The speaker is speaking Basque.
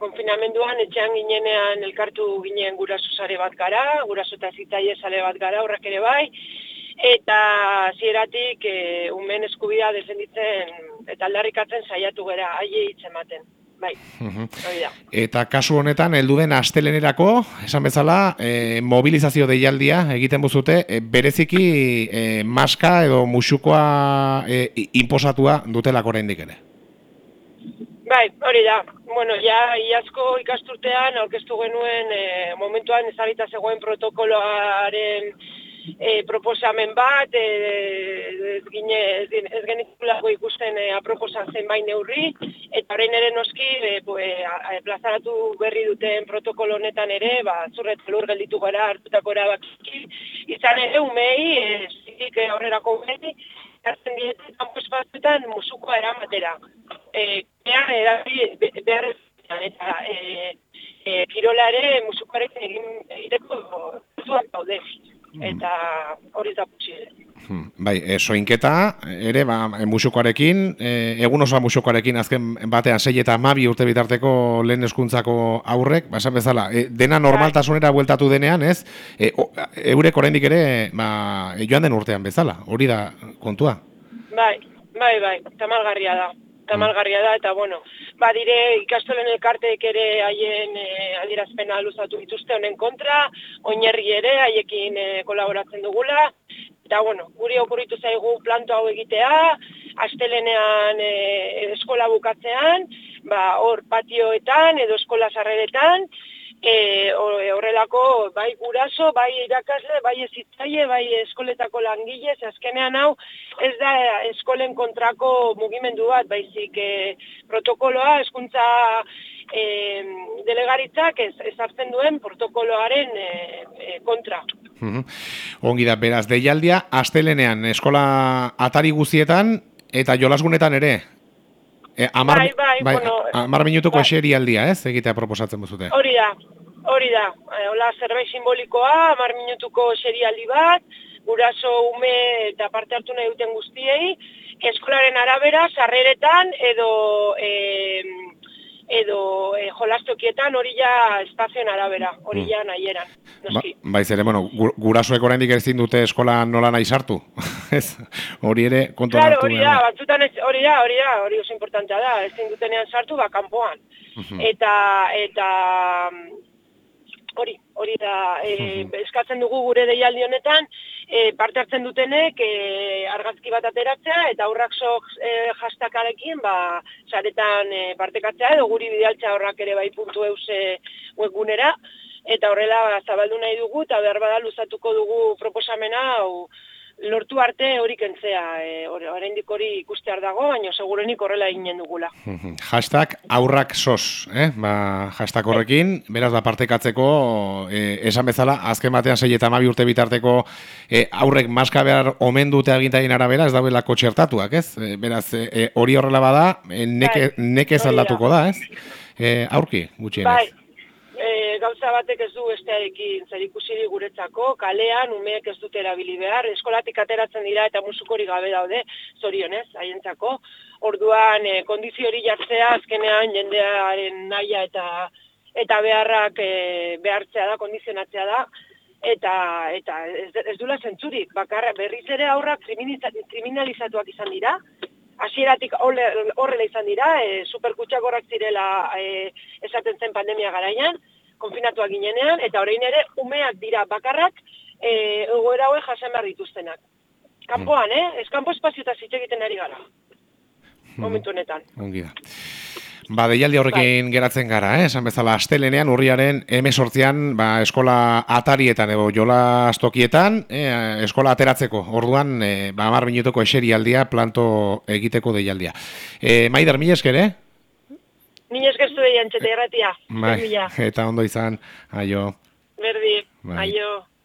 konfinamenduan, etxean ginenean elkartu ginen guraso sare bat gara, guraso eta zitaie sare bat gara, horrek ere bai, eta zieratik e, umen eskubidea defenditzen eta aldarrikatzen saiatu gara, aie hitz ematen. Bai, hori da. Eta kasu honetan, heldu den astelenerako, esan bezala, e, mobilizazio deialdia egiten buzute, e, bereziki e, maska edo musukoa e, imposatua dutelako oraindik ere. Bai, hori da. Bueno, ja, iazko ikasturtean, aurkeztu genuen, e, momentuan ezarita zegoen protokoloaren e, proposamen bat, e, ez, gine, ez, ez ikusten e, aproposan zenbait neurri, eta horrein ere noski, e, e, plazaratu berri duten protokolo honetan ere, ba, zurret lur gelditu gara hartutako erabaki, izan ere umei, e, zirik e, horrerako umei, hartzen dietzen kanpo espazioetan musukoa eramatera. E, behar, erabi, behar, eta e, e, kirolare musukoarekin egin egiteko zuak daude. Mm. eta hori da posible. Hmm, bai, e, soinketa, ere, ba, musukoarekin, e, egun osoa musukoarekin azken batean sei eta mabi urte bitarteko lehen eskuntzako aurrek, ba, esan bezala, e, dena bai. normaltasunera bueltatu denean, ez? E, o, eurek oraindik ere, ba, joan den urtean bezala, hori da kontua? Bai, bai, bai, tamalgarria da tamalgarria da, eta bueno, badire ikastolen elkarteek ere haien e, adierazpena luzatu dituzte honen kontra, oinerri ere haiekin e, kolaboratzen dugula, eta bueno, guri okurritu zaigu planto hau egitea, astelenean e, eskola bukatzean, ba, hor patioetan edo eskola sarreretan, e, horrelako bai guraso, bai irakasle, bai ezitzaile, bai eskoletako langile, azkenean hau ez da eskolen kontrako mugimendu bat, baizik e, protokoloa, eskuntza e, delegaritzak ez, ez hartzen duen protokoloaren e, e, kontra. Ongi da, beraz, deialdia, astelenean eskola atari guztietan eta jolasgunetan ere, E, amar, bai, bai, bai, bueno, amar minutuko bai. eseri aldia, ez? Egitea proposatzen buzute. Hori da, hori da. E, hola, zerbait simbolikoa, amar minutuko eseri aldi bat, guraso ume eta parte hartu nahi duten guztiei, eskolaren arabera, sarreretan, edo... E, edo e, jolastokietan hori ja espazioen arabera, hori ja mm. nahieran. Ba, bai, zere, bueno, gurasoek oraindik ez dute eskola nola nahi sartu. hori ere kontu claro, hori da, batzutan ez, hori da, hori da, hori oso importantea da, ez dutenean sartu, ba, kanpoan. Eta, eta, hori, hori da, e, eskatzen dugu gure deialdi honetan, e, parte hartzen dutenek e, argazki bat ateratzea, eta aurrak sok e, jastakarekin, ba, saretan e, partekatzea, edo guri bidaltza horrak ere bai puntu euse webgunera, eta horrela zabaldu nahi dugu, eta behar bada luzatuko dugu proposamena, hau, lortu arte hori kentzea, e, oraindik hori ikustear dago, baina segurenik horrela eginen dugula. hashtag aurrak sos, eh? ba, hashtag horrekin, beraz da partekatzeko, e, esan bezala, azken batean zei eta mabi urte bitarteko e, aurrek maska behar omen dute agintain arabera, ez dauela kotxertatuak, ez? E, beraz, e, hori horrela bada, e, neke, bai, neke zaldatuko da, ez? E, aurki, gutxienez. Bai, gauza batek ez du bestearekin zer ikusi guretzako, kalean umeek ez dute erabili behar, eskolatik ateratzen dira eta musukori gabe daude, zorionez, haientzako. Orduan, e, kondizio hori jartzea, azkenean jendearen naia eta eta beharrak e, behartzea da, kondizionatzea da, eta eta ez, ez dula zentzurik, bakarra berriz ere aurrak kriminalizatuak izan dira, hasieratik horrela izan dira, e, superkutsak horrak zirela e, esaten zen pandemia garaian, konfinatuak ginenean, eta orain ere, umeak dira bakarrak, e, egoera hoe jasen behar dituztenak. Kampoan, eh? Ez kanpo espazio eta egiten ari gara. Hmm. Momentu honetan. Ongi da. Ba, deialdi horrekin bai. geratzen gara, eh? Esan bezala, astelenean, urriaren emesortzian, ba, eskola atarietan, edo jola astokietan, eh, eskola ateratzeko, orduan, eh, ba, mar minutuko eserialdia, planto egiteko deialdia. Eh, Maider, mi esker, eh? Ni eskertu egin txete erratia. Bai, eta ondo izan, aio. Berdi, bai. aio.